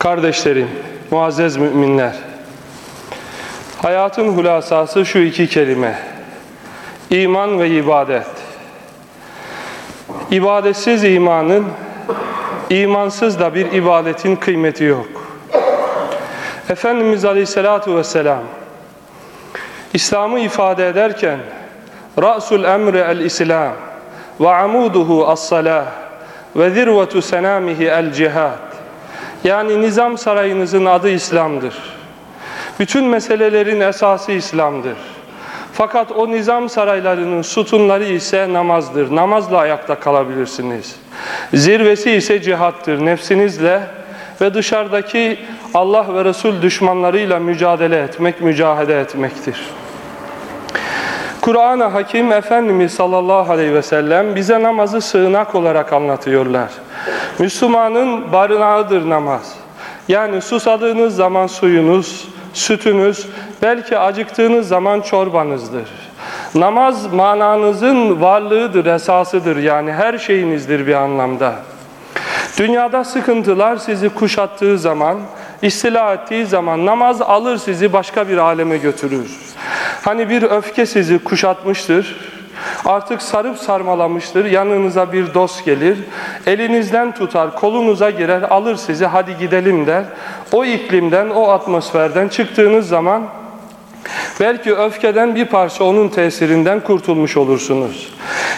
Kardeşlerim, muazzez müminler, hayatın hulasası şu iki kelime, iman ve ibadet. İbadetsiz imanın, imansız da bir ibadetin kıymeti yok. Efendimiz Aleyhisselatü Vesselam, İslam'ı ifade ederken, Ra'sul emri el-İslam ve amuduhu as-salah ve zirvetu senamihi el-cihad yani nizam sarayınızın adı İslam'dır. Bütün meselelerin esası İslam'dır. Fakat o nizam saraylarının sütunları ise namazdır. Namazla ayakta kalabilirsiniz. Zirvesi ise cihattır. Nefsinizle ve dışarıdaki Allah ve Resul düşmanlarıyla mücadele etmek, mücahede etmektir. Kur'an-ı Hakim Efendimiz sallallahu aleyhi ve sellem bize namazı sığınak olarak anlatıyorlar. Müslümanın barınağıdır namaz. Yani susadığınız zaman suyunuz, sütünüz, belki acıktığınız zaman çorbanızdır. Namaz mananızın varlığıdır, esasıdır yani her şeyinizdir bir anlamda. Dünyada sıkıntılar sizi kuşattığı zaman, istila ettiği zaman namaz alır sizi başka bir aleme götürür. Hani bir öfke sizi kuşatmıştır, artık sarıp sarmalamıştır, yanınıza bir dost gelir, elinizden tutar, kolunuza girer, alır sizi hadi gidelim der. O iklimden, o atmosferden çıktığınız zaman belki öfkeden bir parça onun tesirinden kurtulmuş olursunuz.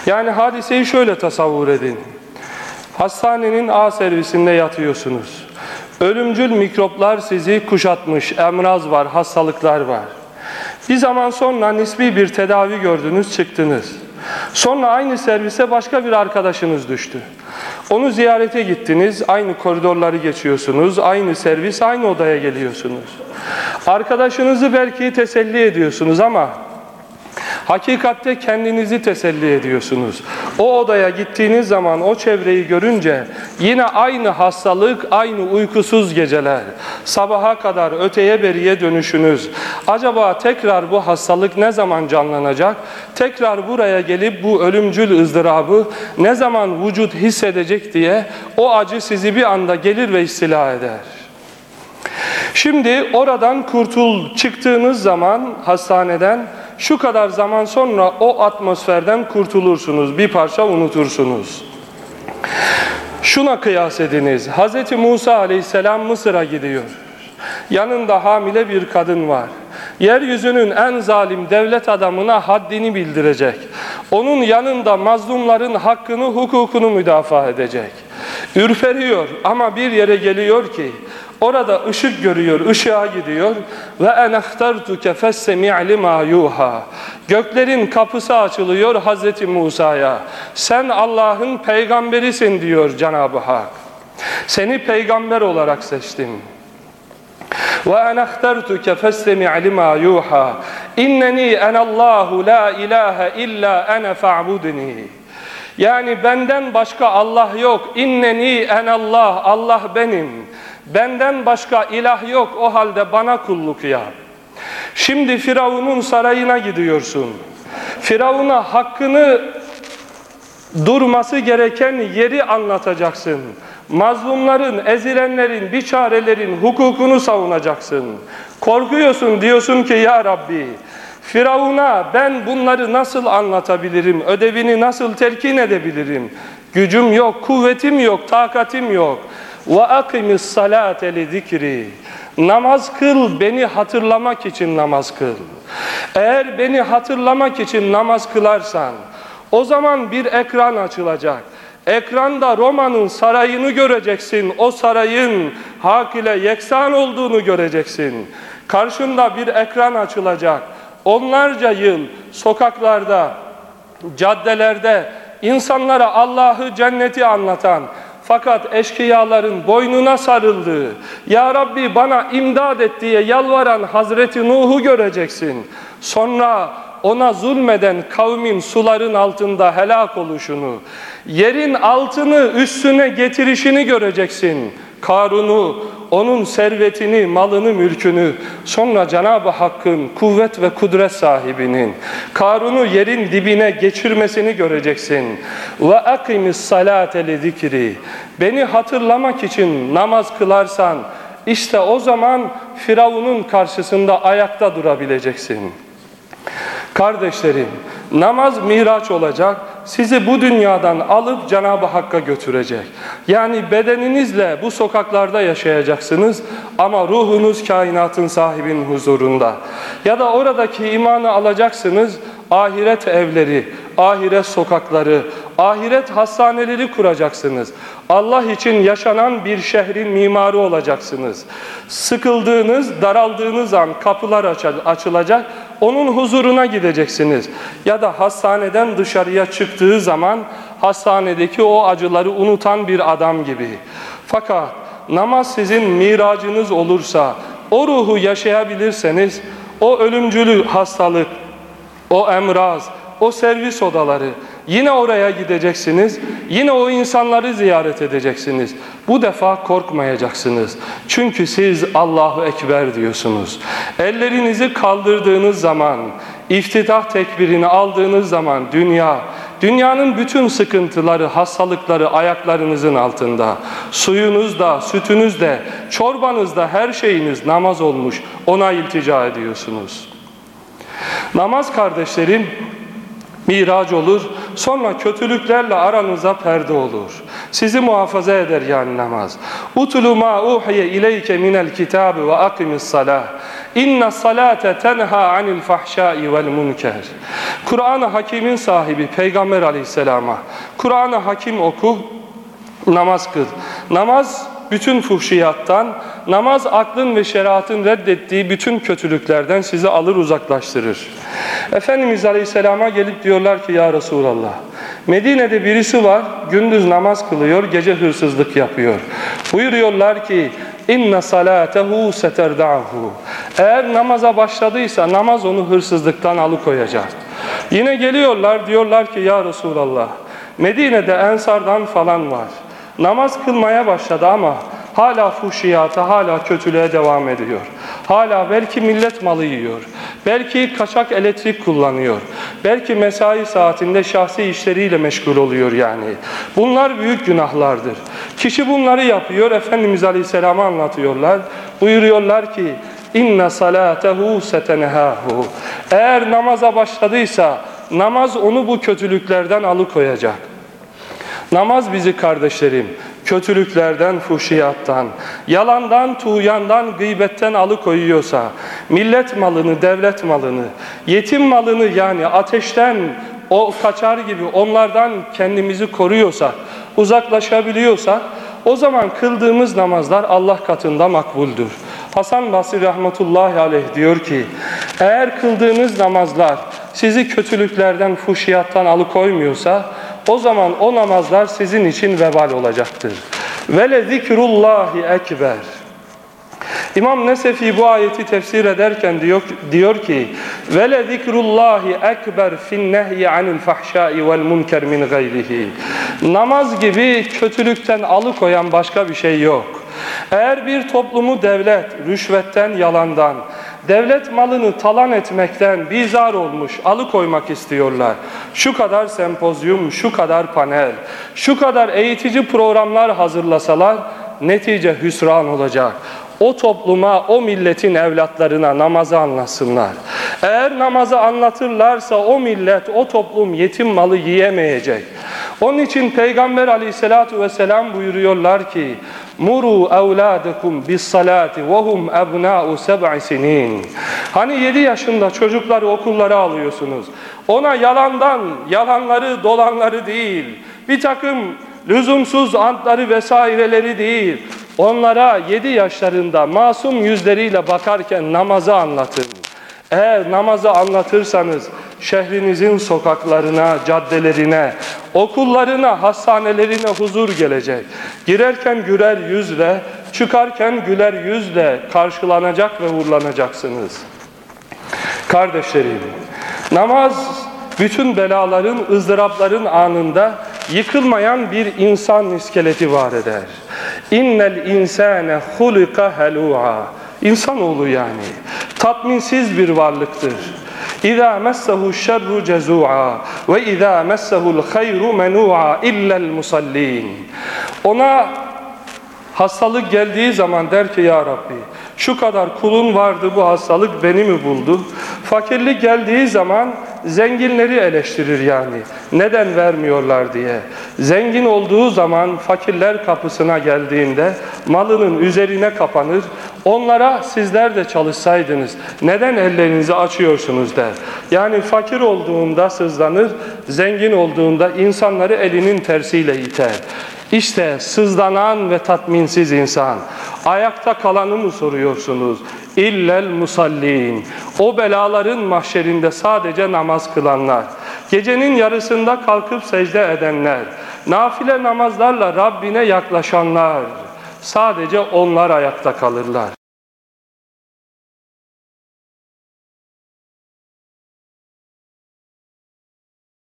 Yani hadiseyi şöyle tasavvur edin. Hastanenin A servisinde yatıyorsunuz. Ölümcül mikroplar sizi kuşatmış, emraz var, hastalıklar var. Bir zaman sonra nispi bir tedavi gördünüz, çıktınız. Sonra aynı servise başka bir arkadaşınız düştü. Onu ziyarete gittiniz, aynı koridorları geçiyorsunuz, aynı servis, aynı odaya geliyorsunuz. Arkadaşınızı belki teselli ediyorsunuz ama Hakikatte kendinizi teselli ediyorsunuz. O odaya gittiğiniz zaman o çevreyi görünce yine aynı hastalık, aynı uykusuz geceler, sabaha kadar öteye beriye dönüşünüz. Acaba tekrar bu hastalık ne zaman canlanacak? Tekrar buraya gelip bu ölümcül ızdırabı ne zaman vücut hissedecek diye o acı sizi bir anda gelir ve istila eder. Şimdi oradan kurtul çıktığınız zaman hastaneden şu kadar zaman sonra o atmosferden kurtulursunuz. Bir parça unutursunuz. Şuna kıyas ediniz. Hz. Musa aleyhisselam Mısır'a gidiyor. Yanında hamile bir kadın var. Yeryüzünün en zalim devlet adamına haddini bildirecek. Onun yanında mazlumların hakkını, hukukunu müdafaa edecek. Ürperiyor ama bir yere geliyor ki Orada ışık görüyor, ışığa gidiyor. Ve en ahtartuke fessemi' lima yuha. Göklerin kapısı açılıyor Hazreti Musa'ya. Sen Allah'ın peygamberisin diyor Cenab-ı Hak. Seni peygamber olarak seçtim. Ve en ahtartuke fessemi' lima yuha. İnneni enallahu la ilahe illa ene fa'budni. Yani benden başka Allah yok. İnneni enallah. Allah benim. Benden başka ilah yok o halde bana kulluk yap. Şimdi Firavun'un sarayına gidiyorsun. Firavun'a hakkını durması gereken yeri anlatacaksın. Mazlumların, ezilenlerin, biçarelerin hukukunu savunacaksın. Korkuyorsun diyorsun ki ya Rabbi Firavun'a ben bunları nasıl anlatabilirim, ödevini nasıl telkin edebilirim? Gücüm yok, kuvvetim yok, takatim yok. Ve akimis salate li zikri. Namaz kıl, beni hatırlamak için namaz kıl. Eğer beni hatırlamak için namaz kılarsan, o zaman bir ekran açılacak. Ekranda Roma'nın sarayını göreceksin. O sarayın hak ile yeksan olduğunu göreceksin. Karşında bir ekran açılacak. Onlarca yıl sokaklarda, caddelerde insanlara Allah'ı, cenneti anlatan, fakat eşkıyaların boynuna sarıldığı, Ya Rabbi bana imdad et diye yalvaran Hazreti Nuh'u göreceksin. Sonra ona zulmeden kavmin suların altında helak oluşunu, yerin altını üstüne getirişini göreceksin. Karun'u, onun servetini, malını, mülkünü, sonra Cenab-ı Hakk'ın kuvvet ve kudret sahibinin Karun'u yerin dibine geçirmesini göreceksin. Ve akimis salate li zikri. Beni hatırlamak için namaz kılarsan işte o zaman Firavun'un karşısında ayakta durabileceksin. Kardeşlerim, namaz miraç olacak, sizi bu dünyadan alıp Cenab-ı Hakk'a götürecek. Yani bedeninizle bu sokaklarda yaşayacaksınız ama ruhunuz kainatın sahibinin huzurunda. Ya da oradaki imanı alacaksınız, ahiret evleri, ahiret sokakları, ahiret hastaneleri kuracaksınız. Allah için yaşanan bir şehrin mimarı olacaksınız. Sıkıldığınız, daraldığınız an kapılar açılacak, onun huzuruna gideceksiniz. Ya da hastaneden dışarıya çıktığı zaman hastanedeki o acıları unutan bir adam gibi. Fakat namaz sizin miracınız olursa, o ruhu yaşayabilirseniz, o ölümcül hastalık, o emraz, o servis odaları, yine oraya gideceksiniz, yine o insanları ziyaret edeceksiniz. Bu defa korkmayacaksınız. Çünkü siz Allahu Ekber diyorsunuz. Ellerinizi kaldırdığınız zaman, iftitah tekbirini aldığınız zaman dünya, dünyanın bütün sıkıntıları, hastalıkları ayaklarınızın altında. Suyunuz da, sütünüz de, çorbanız da her şeyiniz namaz olmuş. Ona iltica ediyorsunuz. Namaz kardeşlerim miraç olur. Sonra kötülüklerle aranıza perde olur. Sizi muhafaza eder yani namaz. Utulu ma uhiye ileyke minel kitabi ve akimis salah. İnne salate tenha anil fahşai vel munker. Kur'an-ı Hakim'in sahibi Peygamber aleyhisselama. Kur'an-ı Hakim oku, namaz kıl. Namaz bütün fuhşiyattan, namaz aklın ve şeriatın reddettiği bütün kötülüklerden sizi alır uzaklaştırır. Efendimiz Aleyhisselam'a gelip diyorlar ki ya Resulallah, Medine'de birisi var, gündüz namaz kılıyor, gece hırsızlık yapıyor. Buyuruyorlar ki, inna salatehu seterda'hu. Eğer namaza başladıysa namaz onu hırsızlıktan alıkoyacak. Yine geliyorlar diyorlar ki ya Resulallah Medine'de ensardan falan var. Namaz kılmaya başladı ama hala fuhşiyata, hala kötülüğe devam ediyor. Hala belki millet malı yiyor. Belki kaçak elektrik kullanıyor. Belki mesai saatinde şahsi işleriyle meşgul oluyor yani. Bunlar büyük günahlardır. Kişi bunları yapıyor. Efendimiz Aleyhisselam'a anlatıyorlar. Buyuruyorlar ki inna salatehu setenhahu. Eğer namaza başladıysa namaz onu bu kötülüklerden alıkoyacak. Namaz bizi kardeşlerim kötülüklerden, fuhşiyattan, yalandan, tuğyandan, gıybetten alıkoyuyorsa, millet malını, devlet malını, yetim malını yani ateşten o kaçar gibi onlardan kendimizi koruyorsak, uzaklaşabiliyorsak, o zaman kıldığımız namazlar Allah katında makbuldür. Hasan Basri rahmetullahi aleyh diyor ki, eğer kıldığınız namazlar sizi kötülüklerden, fuhşiyattan alıkoymuyorsa, o zaman o namazlar sizin için vebal olacaktır. Ve le zikrullahi ekber. İmam Nesefi bu ayeti tefsir ederken diyor, diyor ki ve le zikrullahi ekber fin nehyi anil fahşai vel munker min gayrihi. Namaz gibi kötülükten alıkoyan başka bir şey yok. Eğer bir toplumu devlet rüşvetten, yalandan, devlet malını talan etmekten bizar olmuş, alıkoymak istiyorlar. Şu kadar sempozyum, şu kadar panel, şu kadar eğitici programlar hazırlasalar netice hüsran olacak. O topluma, o milletin evlatlarına namazı anlasınlar. Eğer namazı anlatırlarsa o millet, o toplum yetim malı yiyemeyecek. Onun için Peygamber aleyhissalatu vesselam buyuruyorlar ki Muru evladekum bis salati ve hum ebna'u seb'i sinin. Hani 7 yaşında çocukları okullara alıyorsunuz. Ona yalandan, yalanları, dolanları değil, bir takım lüzumsuz antları vesaireleri değil. Onlara 7 yaşlarında masum yüzleriyle bakarken namazı anlatın. Eğer namazı anlatırsanız şehrinizin sokaklarına, caddelerine, okullarına, hastanelerine huzur gelecek. Girerken güler yüzle, çıkarken güler yüzle karşılanacak ve uğurlanacaksınız. Kardeşlerim, namaz bütün belaların, ızdırapların anında yıkılmayan bir insan iskeleti var eder. İnnel insane hulika helu'a. İnsanoğlu yani tatminsiz bir varlıktır. Messehu şerru cezu'a ve iza messehu'l hayru menu'a illa'l musallin. Ona Hastalık geldiği zaman der ki ya Rabbi şu kadar kulun vardı bu hastalık beni mi buldu? Fakirlik geldiği zaman zenginleri eleştirir yani. Neden vermiyorlar diye. Zengin olduğu zaman fakirler kapısına geldiğinde malının üzerine kapanır. Onlara sizler de çalışsaydınız neden ellerinizi açıyorsunuz der. Yani fakir olduğunda sızlanır, zengin olduğunda insanları elinin tersiyle iter. İşte sızlanan ve tatminsiz insan. Ayakta kalanı mı soruyorsunuz? İllel musallin. O belaların mahşerinde sadece namaz kılanlar. Gecenin yarısında kalkıp secde edenler. Nafile namazlarla Rabbine yaklaşanlar. Sadece onlar ayakta kalırlar.